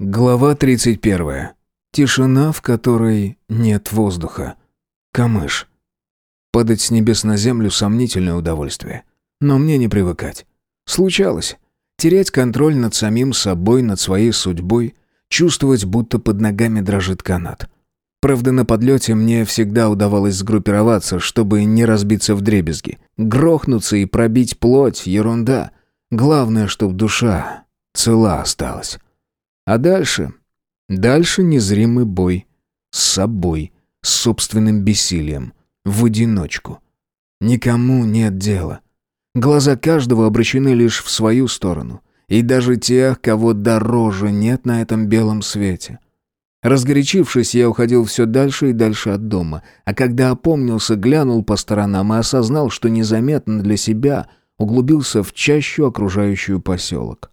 Глава 31. Тишина, в которой нет воздуха. Камыш. Падать с небес на землю – сомнительное удовольствие. Но мне не привыкать. Случалось. Терять контроль над самим собой, над своей судьбой, чувствовать, будто под ногами дрожит канат. Правда, на подлете мне всегда удавалось сгруппироваться, чтобы не разбиться в дребезги. Грохнуться и пробить плоть – ерунда. Главное, чтоб душа цела осталась. А дальше? Дальше незримый бой. С собой, с собственным бессилием. В одиночку. Никому нет дела. Глаза каждого обращены лишь в свою сторону. И даже тех, кого дороже нет на этом белом свете. Разгорячившись, я уходил все дальше и дальше от дома, а когда опомнился, глянул по сторонам и осознал, что незаметно для себя углубился в чащу, окружающую поселок.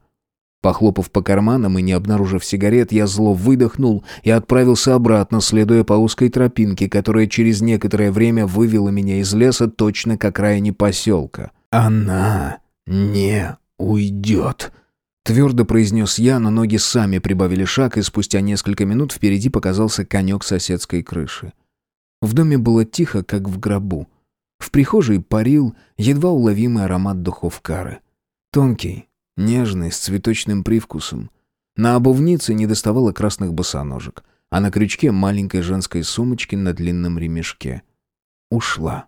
Похлопав по карманам и не обнаружив сигарет, я зло выдохнул и отправился обратно, следуя по узкой тропинке, которая через некоторое время вывела меня из леса точно к окраине поселка. «Она не уйдет», — твердо произнес я, но ноги сами прибавили шаг, и спустя несколько минут впереди показался конек соседской крыши. В доме было тихо, как в гробу. В прихожей парил едва уловимый аромат духов кары. Тонкий, нежный, с цветочным привкусом. На обувнице не доставало красных босоножек, а на крючке маленькой женской сумочки на длинном ремешке. Ушла.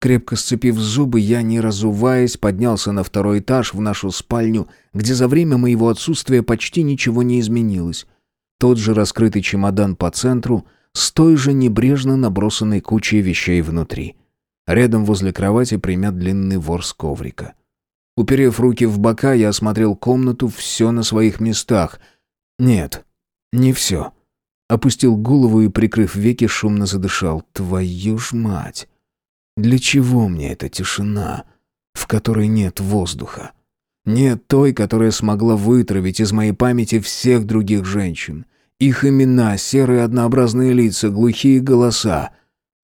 Крепко сцепив зубы, я, не разуваясь, поднялся на второй этаж в нашу спальню, где за время моего отсутствия почти ничего не изменилось. Тот же раскрытый чемодан по центру, с той же небрежно набросанной кучей вещей внутри. Рядом возле кровати примят длинный ворс коврика. Уперев руки в бока, я осмотрел комнату, все на своих местах. Нет, не все. Опустил голову и, прикрыв веки, шумно задышал. Твою ж мать! Для чего мне эта тишина, в которой нет воздуха? Нет той, которая смогла вытравить из моей памяти всех других женщин. Их имена, серые однообразные лица, глухие голоса.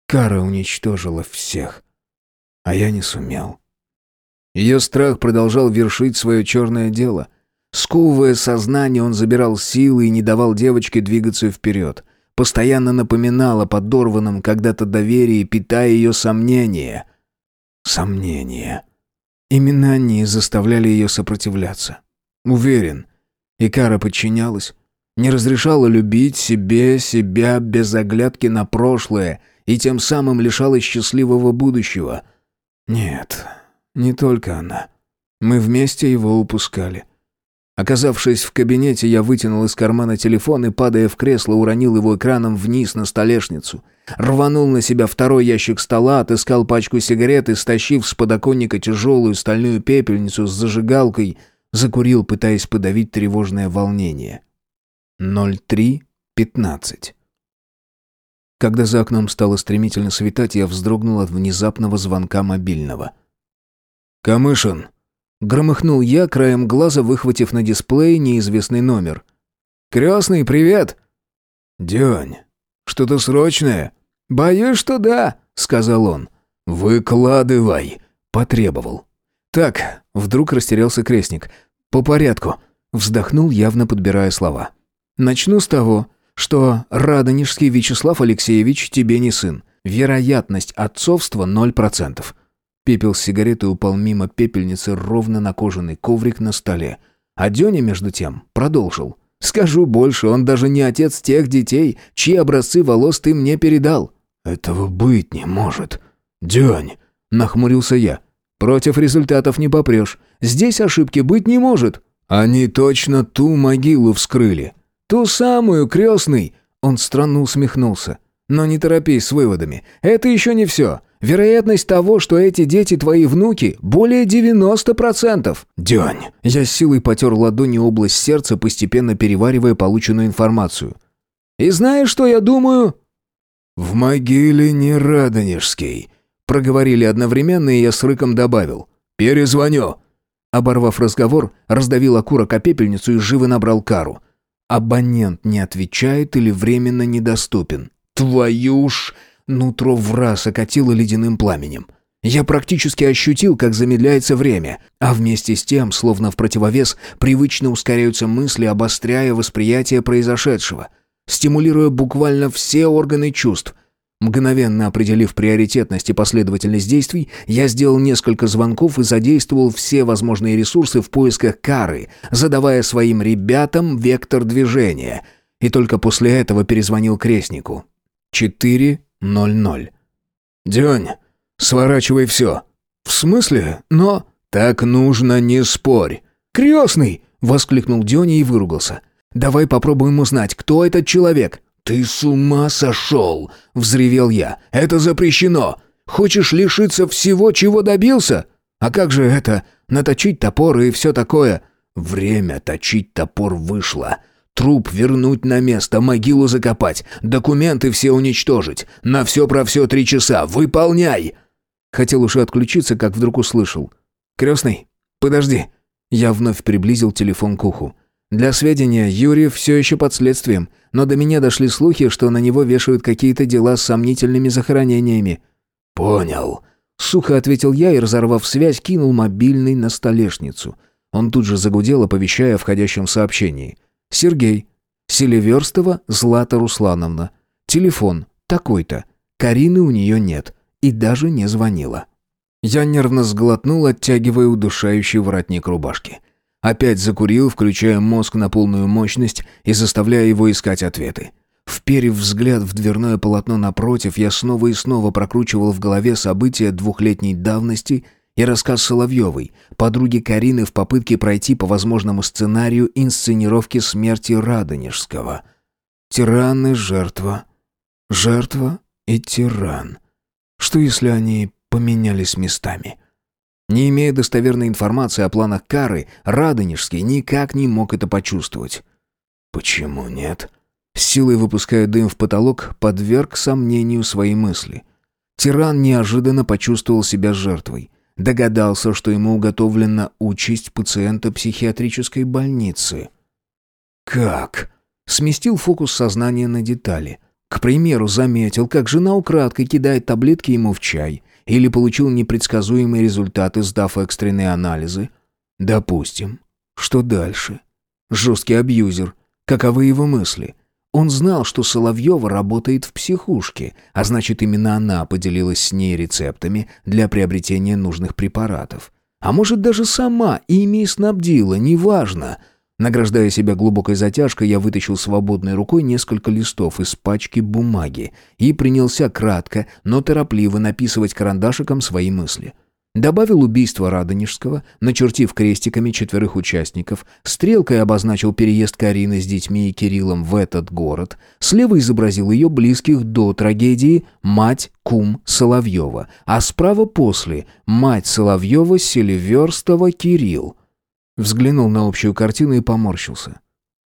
Кара уничтожила всех. А я не сумел. Ее страх продолжал вершить свое черное дело. Сковывая сознание, он забирал силы и не давал девочке двигаться вперед. Постоянно напоминал о подорванном когда-то доверии, питая ее сомнения. Сомнения. Именно они заставляли ее сопротивляться. Уверен, Икара подчинялась, не разрешала любить себе, себя без оглядки на прошлое и тем самым лишалась счастливого будущего. Нет, не только она. Мы вместе его упускали. Оказавшись в кабинете, я вытянул из кармана телефон и, падая в кресло, уронил его экраном вниз на столешницу. Рванул на себя второй ящик стола, отыскал пачку сигарет и, стащив с подоконника тяжелую стальную пепельницу с зажигалкой, закурил, пытаясь подавить тревожное волнение. 03.15 Когда за окном стало стремительно светать, я вздрогнул от внезапного звонка мобильного — «Камышин!» Громыхнул я, краем глаза выхватив на дисплее неизвестный номер. «Крестный, привет!» «Дянь, что-то срочное?» «Боюсь, что да», — сказал он. «Выкладывай», — потребовал. «Так», — вдруг растерялся крестник. «По порядку», — вздохнул, явно подбирая слова. «Начну с того, что Радонежский Вячеслав Алексеевич тебе не сын. Вероятность отцовства ноль процентов. Пепел сигареты упал мимо пепельницы ровно на кожаный коврик на столе. А Дёня, между тем, продолжил. «Скажу больше, он даже не отец тех детей, чьи образцы волос ты мне передал». «Этого быть не может. Дёнь!» — нахмурился я. «Против результатов не попрешь. Здесь ошибки быть не может». «Они точно ту могилу вскрыли». «Ту самую, крестный!» Он странно усмехнулся. «Но не торопись с выводами. Это еще не все. Вероятность того, что эти дети твои внуки, более 90%. Дянь. Я с силой потер ладони область сердца, постепенно переваривая полученную информацию. И знаешь, что я думаю? В могиле не Радонежский. Проговорили одновременно, и я с рыком добавил. Перезвоню. Оборвав разговор, раздавил окурок о пепельницу и живо набрал кару. Абонент не отвечает или временно недоступен. Твою ж... Нутро в раз окатило ледяным пламенем. Я практически ощутил, как замедляется время, а вместе с тем, словно в противовес, привычно ускоряются мысли, обостряя восприятие произошедшего, стимулируя буквально все органы чувств. Мгновенно определив приоритетность и последовательность действий, я сделал несколько звонков и задействовал все возможные ресурсы в поисках кары, задавая своим ребятам вектор движения. И только после этого перезвонил крестнику. 4.00. «Дёнь, Сворачивай все». «В смысле? Но...» «Так нужно, не спорь». «Крестный!» — воскликнул Дёня и выругался. «Давай попробуем узнать, кто этот человек». «Ты с ума сошел!» — взревел я. «Это запрещено! Хочешь лишиться всего, чего добился? А как же это? Наточить топор и все такое?» «Время точить топор вышло. Труп вернуть на место, могилу закопать, документы все уничтожить. На все про все три часа. Выполняй!» Хотел уже отключиться, как вдруг услышал. «Крестный, подожди». Я вновь приблизил телефон к уху. Для сведения, Юрий все еще под следствием, но до меня дошли слухи, что на него вешают какие-то дела с сомнительными захоронениями. «Понял», — сухо ответил я и, разорвав связь, кинул мобильный на столешницу. Он тут же загудел, оповещая о входящем сообщении. «Сергей. Селиверстова Злата Руслановна. Телефон. Такой-то. Карины у нее нет и даже не звонила. Я нервно сглотнул, оттягивая удушающий воротник рубашки. Опять закурил, включая мозг на полную мощность и заставляя его искать ответы. Вперев взгляд в дверное полотно напротив, я снова и снова прокручивал в голове события двухлетней давности и рассказ Соловьевой, подруги Карины в попытке пройти по возможному сценарию инсценировки смерти Радонежского. Тиран и жертва. Жертва и тиран. Что если они поменялись местами? Не имея достоверной информации о планах Кары, Радонежский никак не мог это почувствовать. Почему нет? Силой выпуская дым в потолок, подверг сомнению свои мысли. Тиран неожиданно почувствовал себя жертвой. Догадался, что ему уготовлена участь пациента психиатрической больницы. «Как?» Сместил фокус сознания на детали. К примеру, заметил, как жена украдкой кидает таблетки ему в чай, или получил непредсказуемые результаты, сдав экстренные анализы. Допустим. Что дальше? Жесткий абьюзер. Каковы его мысли? Он знал, что Соловьева работает в психушке, а значит, именно она поделилась с ней рецептами для приобретения нужных препаратов. А может, даже сама ими снабдила, неважно – Награждая себя глубокой затяжкой, я вытащил свободной рукой несколько листов из пачки бумаги и принялся кратко, но торопливо написывать карандашиком свои мысли. Добавил убийство Радонежского, начертив крестиками четверых участников, стрелкой обозначил переезд Карины с детьми и Кириллом в этот город, слева изобразил ее близких до трагедии мать Кум Соловьева, а справа после мать Соловьева Селиверстова Кирилл. Взглянул на общую картину и поморщился.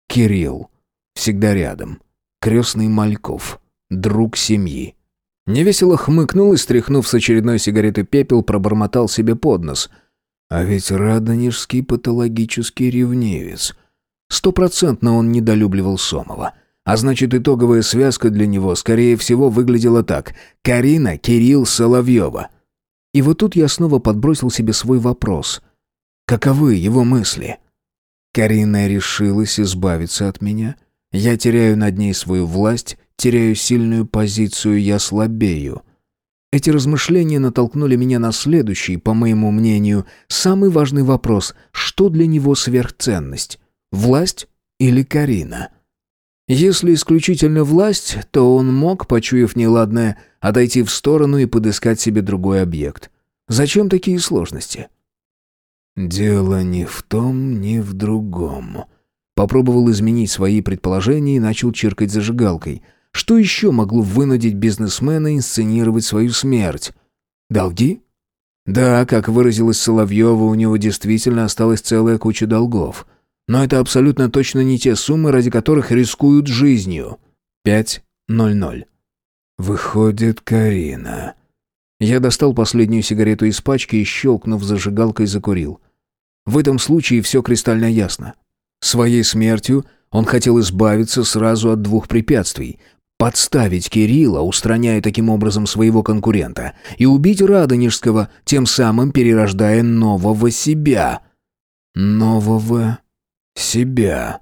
Кирилл. Всегда рядом. Крестный Мальков. Друг семьи. Невесело хмыкнул и, стряхнув с очередной сигареты пепел, пробормотал себе под нос. А ведь Радонежский патологический ревнивец. Стопроцентно он недолюбливал Сомова. А значит, итоговая связка для него, скорее всего, выглядела так. Карина, Кирилл, Соловьева. И вот тут я снова подбросил себе свой вопрос. Каковы его мысли? Карина решилась избавиться от меня. Я теряю над ней свою власть, теряю сильную позицию, я слабею. Эти размышления натолкнули меня на следующий, по моему мнению, самый важный вопрос. Что для него сверхценность? Власть или Карина? Если исключительно власть, то он мог, почуяв неладное, отойти в сторону и подыскать себе другой объект. Зачем такие сложности? «Дело не в том, ни в другом». Попробовал изменить свои предположения и начал чиркать зажигалкой. Что еще могло вынудить бизнесмена инсценировать свою смерть? Долги? Да, как выразилась Соловьева, у него действительно осталась целая куча долгов. Но это абсолютно точно не те суммы, ради которых рискуют жизнью. 5.00. Выходит, Карина. Я достал последнюю сигарету из пачки и, щелкнув зажигалкой, закурил. В этом случае все кристально ясно. Своей смертью он хотел избавиться сразу от двух препятствий. Подставить Кирилла, устраняя таким образом своего конкурента, и убить Радонежского, тем самым перерождая нового себя. Нового себя.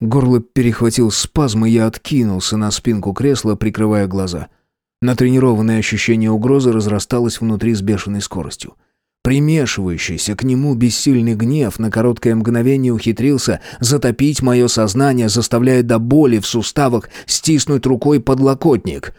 Горло перехватил спазм, и я откинулся на спинку кресла, прикрывая глаза. Натренированное ощущение угрозы разрасталось внутри с бешеной скоростью. Примешивающийся к нему бессильный гнев на короткое мгновение ухитрился затопить мое сознание, заставляя до боли в суставах стиснуть рукой подлокотник.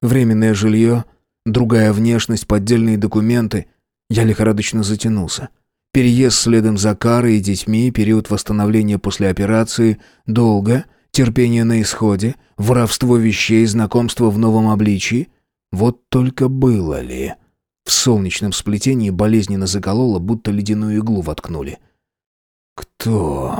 Временное жилье, другая внешность, поддельные документы. Я лихорадочно затянулся. Переезд следом за Карой и детьми, период восстановления после операции, долго, терпение на исходе, воровство вещей, знакомство в новом обличии. Вот только было ли... В солнечном сплетении болезненно закололо, будто ледяную иглу воткнули. «Кто?»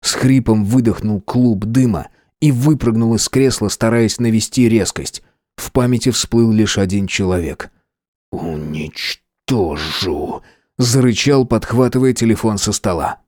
С хрипом выдохнул клуб дыма и выпрыгнул из кресла, стараясь навести резкость. В памяти всплыл лишь один человек. «Уничтожу!» — зарычал, подхватывая телефон со стола.